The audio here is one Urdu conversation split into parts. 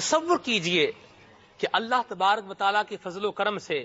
تصور کیجیے کہ اللہ تبارک و تعالیٰ کے فضل و کرم سے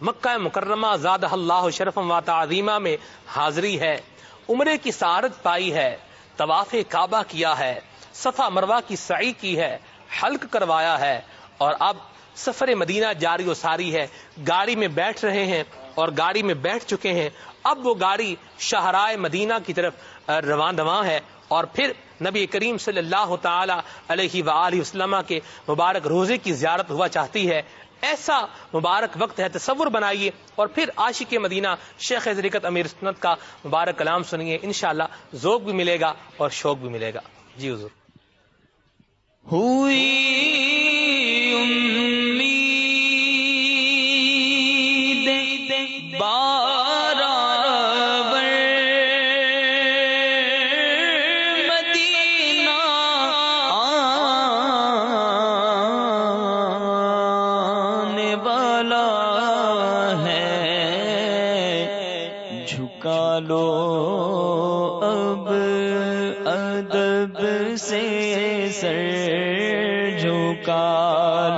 مکہ مکرمہ زاد اللہ شرفم و تعظیمہ میں حاضری ہے، عمرے کی سعادت پائی ہے، طواف کعبہ کیا ہے، صفا مروا کی سعی کی ہے، حلق کروایا ہے اور اب سفر مدینہ جاری و ساری ہے۔ گاڑی میں بیٹھ رہے ہیں اور گاڑی میں بیٹھ چکے ہیں۔ اب وہ گاڑی شاہراہ مدینہ کی طرف رواں رواں ہے اور پھر نبی کریم صلی اللہ تعالی علیہ وآلہ وسلم کے مبارک روزے کی زیارت ہوا چاہتی ہے۔ ایسا مبارک وقت ہے، تصور بنائیے اور پھر عاشق مدینہ شیخ ذریقت امیر سنت کا مبارک کلام سنیے۔ انشاءاللہ ذوق بھی ملے گا اور شوق بھی ملے گا۔ جی حضور۔ ہوئی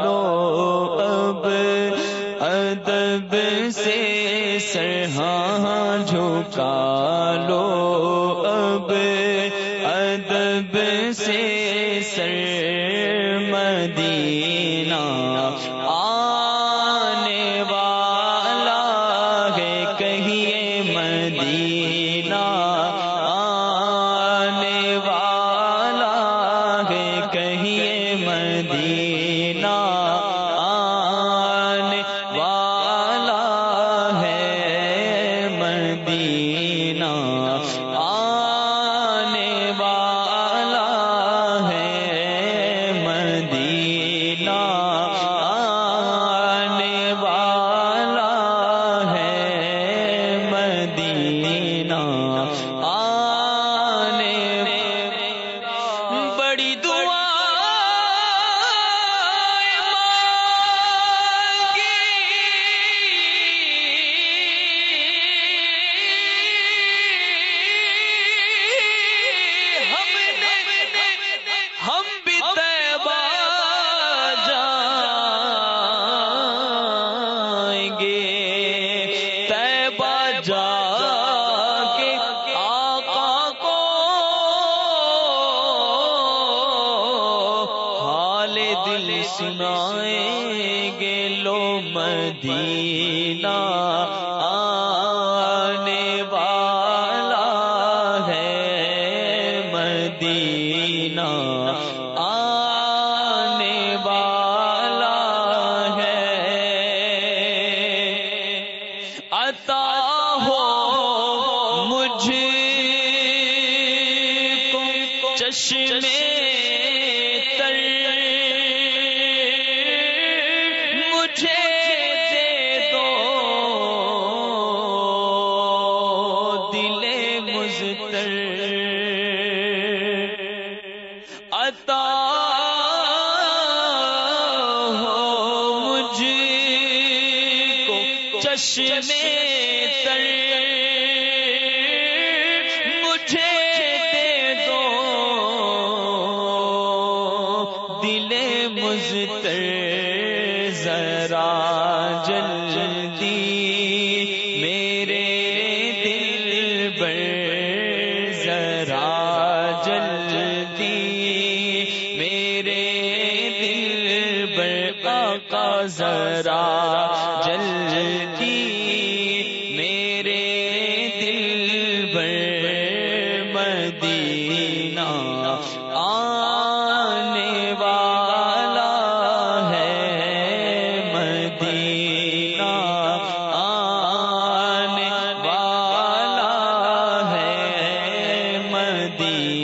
لو اب ادب سے سرہاں جھکا لو اب ادب سے سر مدینہ آنے والا ہے کہیے مدینہ سنائیں گے لو مدینہ چشم تر مجھے دے دو دل مزتر دین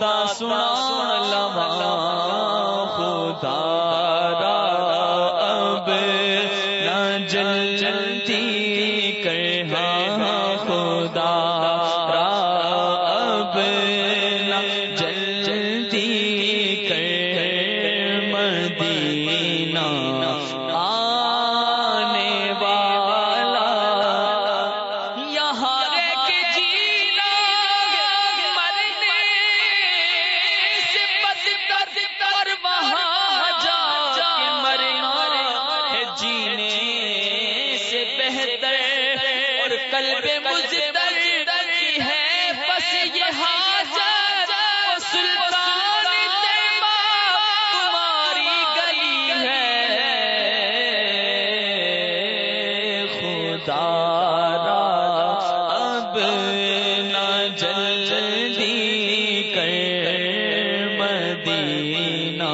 دا سنا لما خدا را اب نہ جل جلتی کرنا ہاں، ہاں، خدا را اب نہ جل جلتی کر، مدینہ بہتر اور قلب مزدر کی ہے بس یہ حاجت سلطان تمہاری گلی ہے۔ خدا را جلدی کر مدینہ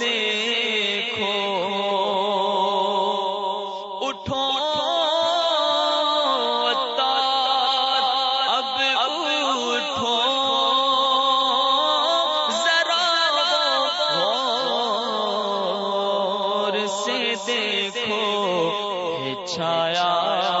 دیکھو۔ اٹھو۔ اب اٹھو۔ ذرا دیکھو۔ چھایا۔